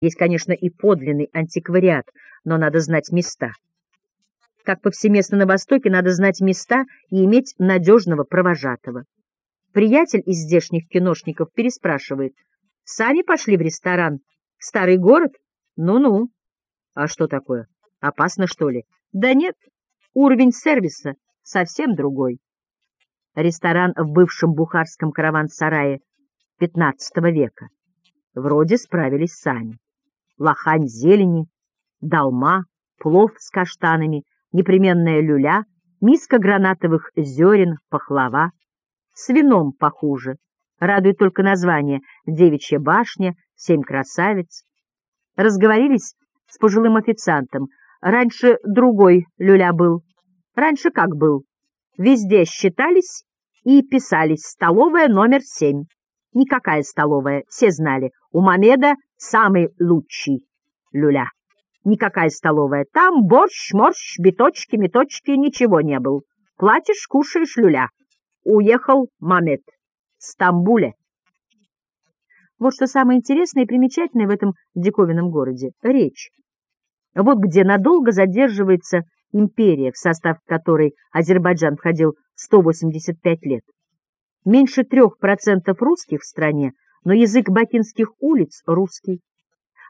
Есть, конечно, и подлинный антиквариат, но надо знать места. Как повсеместно на Востоке, надо знать места и иметь надежного провожатого. Приятель из здешних киношников переспрашивает. «Сами пошли в ресторан? Старый город? Ну-ну». «А что такое? Опасно, что ли?» «Да нет, уровень сервиса совсем другой». Ресторан в бывшем бухарском караван-сарае XV века. Вроде справились сами лохань зелени, долма, плов с каштанами, непременная люля, миска гранатовых зерен, пахлава. С вином похуже. Радует только название «Девичья башня», «Семь красавиц». Разговорились с пожилым официантом. Раньше другой люля был. Раньше как был? Везде считались и писались «Столовая номер семь». Никакая столовая, все знали. У Мамеда самый лучший люля. Никакая столовая. Там борщ, морщ, биточки, меточки, ничего не был. Платишь, кушаешь люля. Уехал Мамед. В Стамбуле. Вот что самое интересное и примечательное в этом диковинном городе — речь. Вот где надолго задерживается империя, в состав которой Азербайджан входил 185 лет. Меньше трех процентов русских в стране, но язык бакинских улиц русский.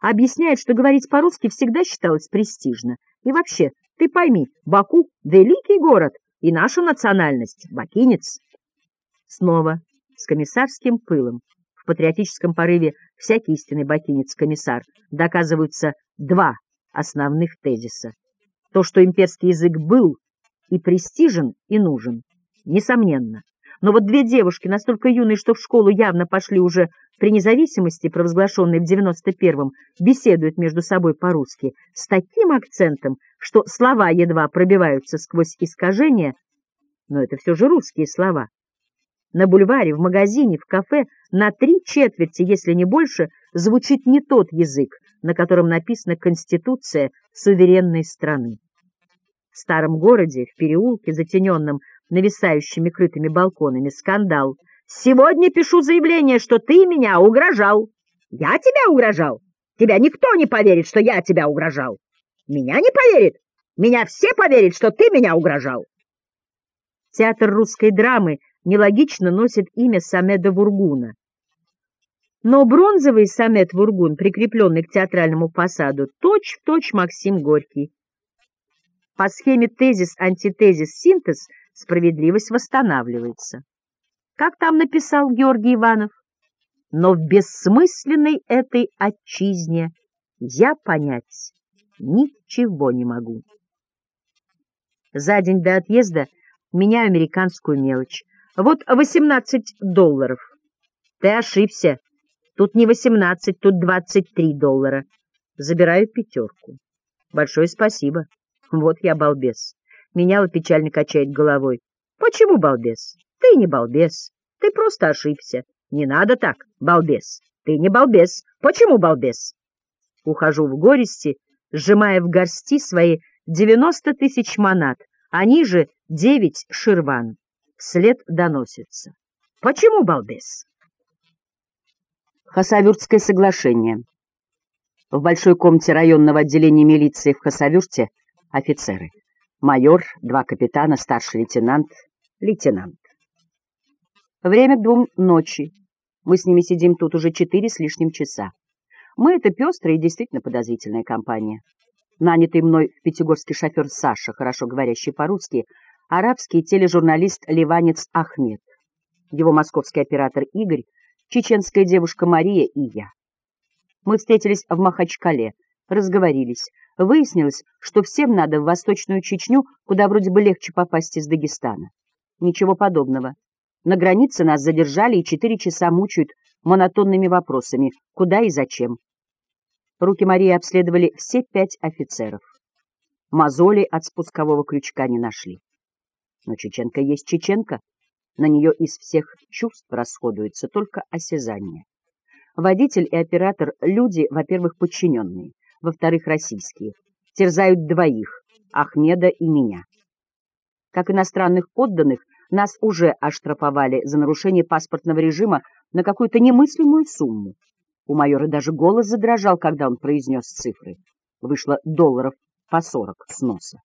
Объясняет, что говорить по-русски всегда считалось престижно. И вообще, ты пойми, Баку — великий город, и наша национальность — бакинец. Снова с комиссарским пылом. В патриотическом порыве всякий истинный бакинец-комиссар доказываются два основных тезиса. То, что имперский язык был и престижен, и нужен, несомненно. Но вот две девушки, настолько юные, что в школу явно пошли уже при независимости, провозглашенной в 91-м, беседуют между собой по-русски с таким акцентом, что слова едва пробиваются сквозь искажения, но это все же русские слова. На бульваре, в магазине, в кафе на три четверти, если не больше, звучит не тот язык, на котором написана Конституция суверенной страны. В старом городе, в переулке, затененном нависающими крытыми балконами, скандал. «Сегодня пишу заявление, что ты меня угрожал!» «Я тебя угрожал? Тебя никто не поверит, что я тебя угрожал!» «Меня не поверит? Меня все поверят, что ты меня угрожал!» Театр русской драмы нелогично носит имя Самеда Вургуна. Но бронзовый Самед Вургун, прикрепленный к театральному фасаду, точь-в-точь точь Максим Горький. По схеме тезис-антитезис-синтез справедливость восстанавливается. Как там написал Георгий Иванов? Но в бессмысленной этой отчизне я понять ничего не могу. За день до отъезда меняю американскую мелочь. Вот 18 долларов. Ты ошибся. Тут не 18, тут 23 доллара. Забираю пятерку. Большое спасибо. Вот я балбес. Меняла печально качает головой. Почему балбес? Ты не балбес. Ты просто ошибся. Не надо так, балбес. Ты не балбес. Почему балбес? Ухожу в горести, сжимая в горсти свои девяносто тысяч монат, они же девять ширван. Вслед доносится. Почему балбес? Хасавюртское соглашение. В большой комнате районного отделения милиции в Хасавюрте офицеры. Майор, два капитана, старший лейтенант, лейтенант. Время к двум ночи. Мы с ними сидим тут уже четыре с лишним часа. Мы — это пестрая и действительно подозрительная компания. Нанятый мной в Пятигорский шофер Саша, хорошо говорящий по-русски, арабский тележурналист-ливанец Ахмед, его московский оператор Игорь, чеченская девушка Мария и я. Мы встретились в Махачкале, разговорились, Выяснилось, что всем надо в Восточную Чечню, куда вроде бы легче попасть из Дагестана. Ничего подобного. На границе нас задержали и четыре часа мучают монотонными вопросами «Куда и зачем?». Руки Марии обследовали все пять офицеров. Мозоли от спускового крючка не нашли. Но Чеченка есть Чеченка. На нее из всех чувств расходуется только осязание. Водитель и оператор — люди, во-первых, подчиненные во-вторых, российские, терзают двоих, Ахмеда и меня. Как иностранных подданных, нас уже оштрафовали за нарушение паспортного режима на какую-то немыслимую сумму. У майора даже голос задрожал, когда он произнес цифры. Вышло долларов по сорок с носа.